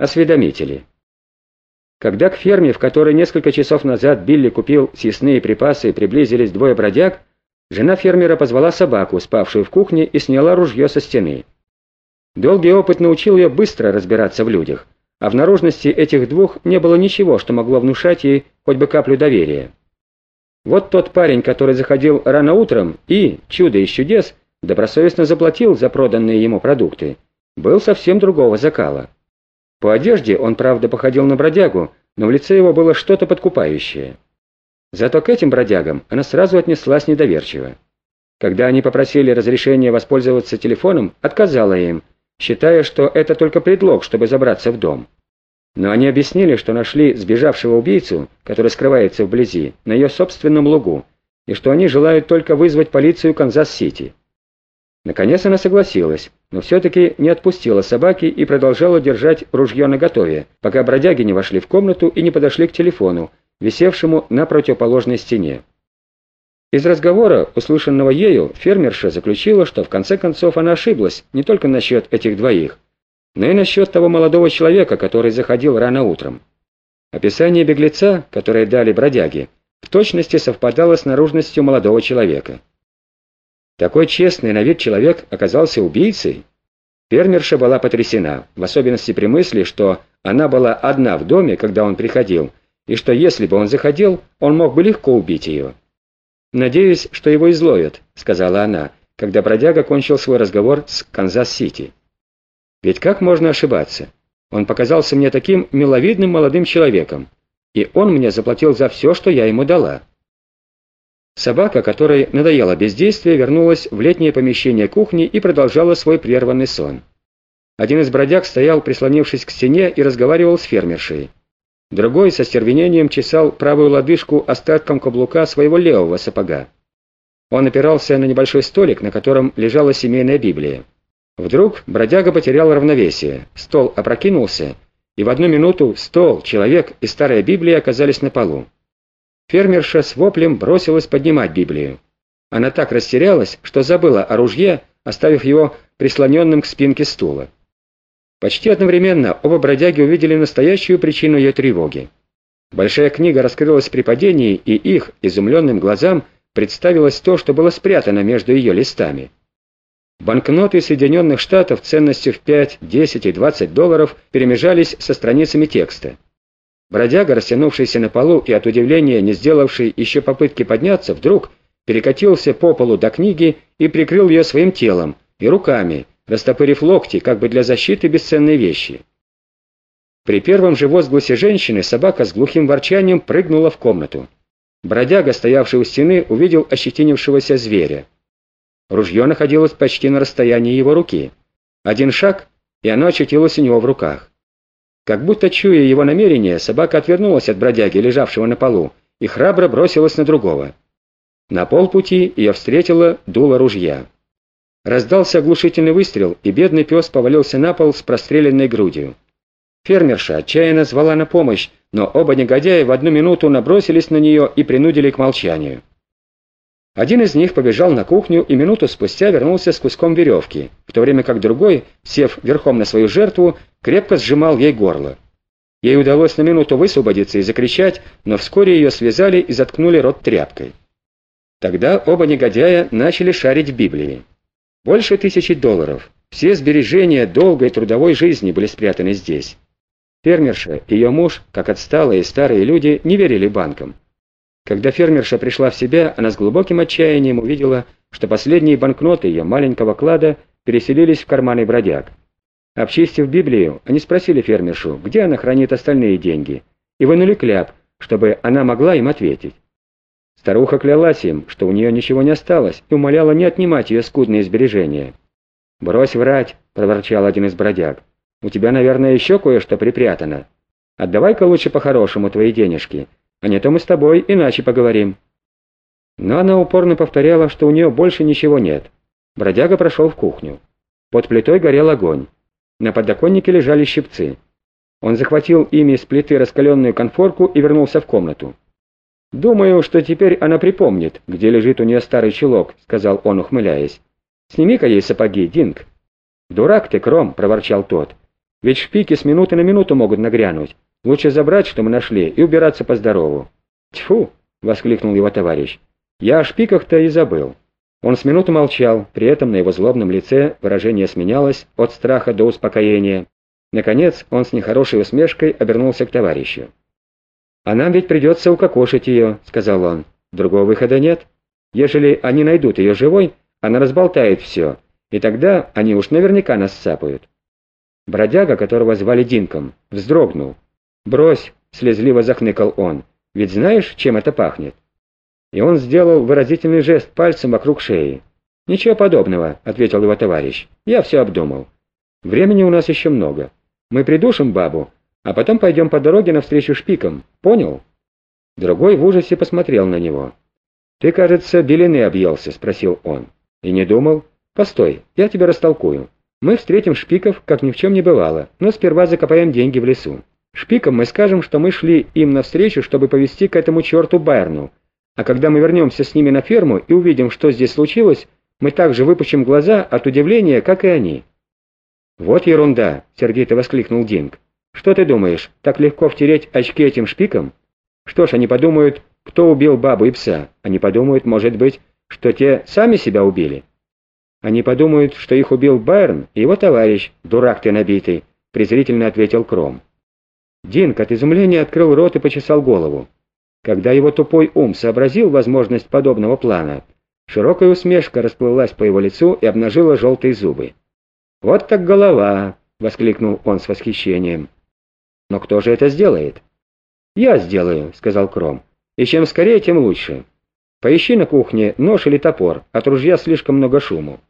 осведомители. Когда к ферме, в которой несколько часов назад Билли купил съестные припасы, приблизились двое бродяг, жена фермера позвала собаку, спавшую в кухне, и сняла ружье со стены. Долгий опыт научил ее быстро разбираться в людях, а в наружности этих двух не было ничего, что могло внушать ей хоть бы каплю доверия. Вот тот парень, который заходил рано утром и, чудо из чудес, добросовестно заплатил за проданные ему продукты, был совсем другого закала. По одежде он, правда, походил на бродягу, но в лице его было что-то подкупающее. Зато к этим бродягам она сразу отнеслась недоверчиво. Когда они попросили разрешения воспользоваться телефоном, отказала им, считая, что это только предлог, чтобы забраться в дом. Но они объяснили, что нашли сбежавшего убийцу, который скрывается вблизи, на ее собственном лугу, и что они желают только вызвать полицию Канзас-Сити. Наконец она согласилась, но все-таки не отпустила собаки и продолжала держать ружье наготове, пока бродяги не вошли в комнату и не подошли к телефону, висевшему на противоположной стене. Из разговора, услышанного ею, фермерша заключила, что в конце концов она ошиблась не только насчет этих двоих, но и насчет того молодого человека, который заходил рано утром. Описание беглеца, которое дали бродяги, в точности совпадало с наружностью молодого человека. Такой честный на вид человек оказался убийцей? Фермерша была потрясена, в особенности при мысли, что она была одна в доме, когда он приходил, и что если бы он заходил, он мог бы легко убить ее. «Надеюсь, что его изловят», — сказала она, когда бродяга кончил свой разговор с Канзас-Сити. «Ведь как можно ошибаться? Он показался мне таким миловидным молодым человеком, и он мне заплатил за все, что я ему дала». Собака, которой надоело бездействие, вернулась в летнее помещение кухни и продолжала свой прерванный сон. Один из бродяг стоял, прислонившись к стене, и разговаривал с фермершей. Другой со стервенением чесал правую лодыжку остатком каблука своего левого сапога. Он опирался на небольшой столик, на котором лежала семейная Библия. Вдруг бродяга потерял равновесие, стол опрокинулся, и в одну минуту стол, человек и старая Библия оказались на полу. Фермерша с воплем бросилась поднимать Библию. Она так растерялась, что забыла о ружье, оставив его прислоненным к спинке стула. Почти одновременно оба бродяги увидели настоящую причину ее тревоги. Большая книга раскрылась при падении, и их, изумленным глазам, представилось то, что было спрятано между ее листами. Банкноты Соединенных Штатов ценностью в 5, 10 и 20 долларов перемежались со страницами текста. Бродяга, растянувшийся на полу и от удивления не сделавший еще попытки подняться, вдруг перекатился по полу до книги и прикрыл ее своим телом и руками, растопырив локти, как бы для защиты бесценной вещи. При первом же возгласе женщины собака с глухим ворчанием прыгнула в комнату. Бродяга, стоявший у стены, увидел ощетинившегося зверя. Ружье находилось почти на расстоянии его руки. Один шаг, и оно очутилось у него в руках. Как будто чуя его намерение, собака отвернулась от бродяги, лежавшего на полу, и храбро бросилась на другого. На полпути ее встретила дуло ружья. Раздался оглушительный выстрел, и бедный пес повалился на пол с простреленной грудью. Фермерша отчаянно звала на помощь, но оба негодяя в одну минуту набросились на нее и принудили к молчанию. Один из них побежал на кухню и минуту спустя вернулся с куском веревки, в то время как другой, сев верхом на свою жертву, крепко сжимал ей горло. Ей удалось на минуту высвободиться и закричать, но вскоре ее связали и заткнули рот тряпкой. Тогда оба негодяя начали шарить Библии. Больше тысячи долларов. Все сбережения долгой трудовой жизни были спрятаны здесь. Фермерша и ее муж, как отсталые старые люди, не верили банкам. Когда фермерша пришла в себя, она с глубоким отчаянием увидела, что последние банкноты ее маленького клада переселились в карманы бродяг. Обчистив Библию, они спросили фермершу, где она хранит остальные деньги, и вынули кляп, чтобы она могла им ответить. Старуха клялась им, что у нее ничего не осталось, и умоляла не отнимать ее скудные сбережения. «Брось врать», — проворчал один из бродяг. «У тебя, наверное, еще кое-что припрятано. Отдавай-ка лучше по-хорошему твои денежки, а не то мы с тобой иначе поговорим». Но она упорно повторяла, что у нее больше ничего нет. Бродяга прошел в кухню. Под плитой горел огонь. На подоконнике лежали щипцы. Он захватил ими с плиты раскаленную конфорку и вернулся в комнату. «Думаю, что теперь она припомнит, где лежит у нее старый чулок», — сказал он, ухмыляясь. «Сними-ка ей сапоги, Динг». «Дурак ты, Кром», — проворчал тот. Ведь шпики с минуты на минуту могут нагрянуть. Лучше забрать, что мы нашли, и убираться по здорову». «Тьфу!» — воскликнул его товарищ. «Я о шпиках-то и забыл». Он с минуту молчал, при этом на его злобном лице выражение сменялось от страха до успокоения. Наконец он с нехорошей усмешкой обернулся к товарищу. «А нам ведь придется укокошить ее», — сказал он. «Другого выхода нет. Ежели они найдут ее живой, она разболтает все, и тогда они уж наверняка нас цапают». Бродяга, которого звали Динком, вздрогнул. «Брось!» — слезливо захныкал он. «Ведь знаешь, чем это пахнет?» И он сделал выразительный жест пальцем вокруг шеи. «Ничего подобного», — ответил его товарищ. «Я все обдумал. Времени у нас еще много. Мы придушим бабу, а потом пойдем по дороге навстречу шпикам. Понял?» Другой в ужасе посмотрел на него. «Ты, кажется, белины объелся?» — спросил он. «И не думал? Постой, я тебя растолкую. Мы встретим шпиков, как ни в чем не бывало, но сперва закопаем деньги в лесу. Шпикам мы скажем, что мы шли им навстречу, чтобы повезти к этому черту Байерну, а когда мы вернемся с ними на ферму и увидим, что здесь случилось, мы также выпучим глаза от удивления, как и они». «Вот ерунда!» — сердито воскликнул Динг. «Что ты думаешь, так легко втереть очки этим шпикам? Что ж, они подумают, кто убил бабу и пса. Они подумают, может быть, что те сами себя убили. Они подумают, что их убил Байрон и его товарищ, дурак ты набитый», — презрительно ответил Кром. Динг от изумления открыл рот и почесал голову. Когда его тупой ум сообразил возможность подобного плана, широкая усмешка расплылась по его лицу и обнажила желтые зубы. «Вот так голова!» — воскликнул он с восхищением. «Но кто же это сделает?» «Я сделаю», — сказал Кром. «И чем скорее, тем лучше. Поищи на кухне нож или топор, от ружья слишком много шуму».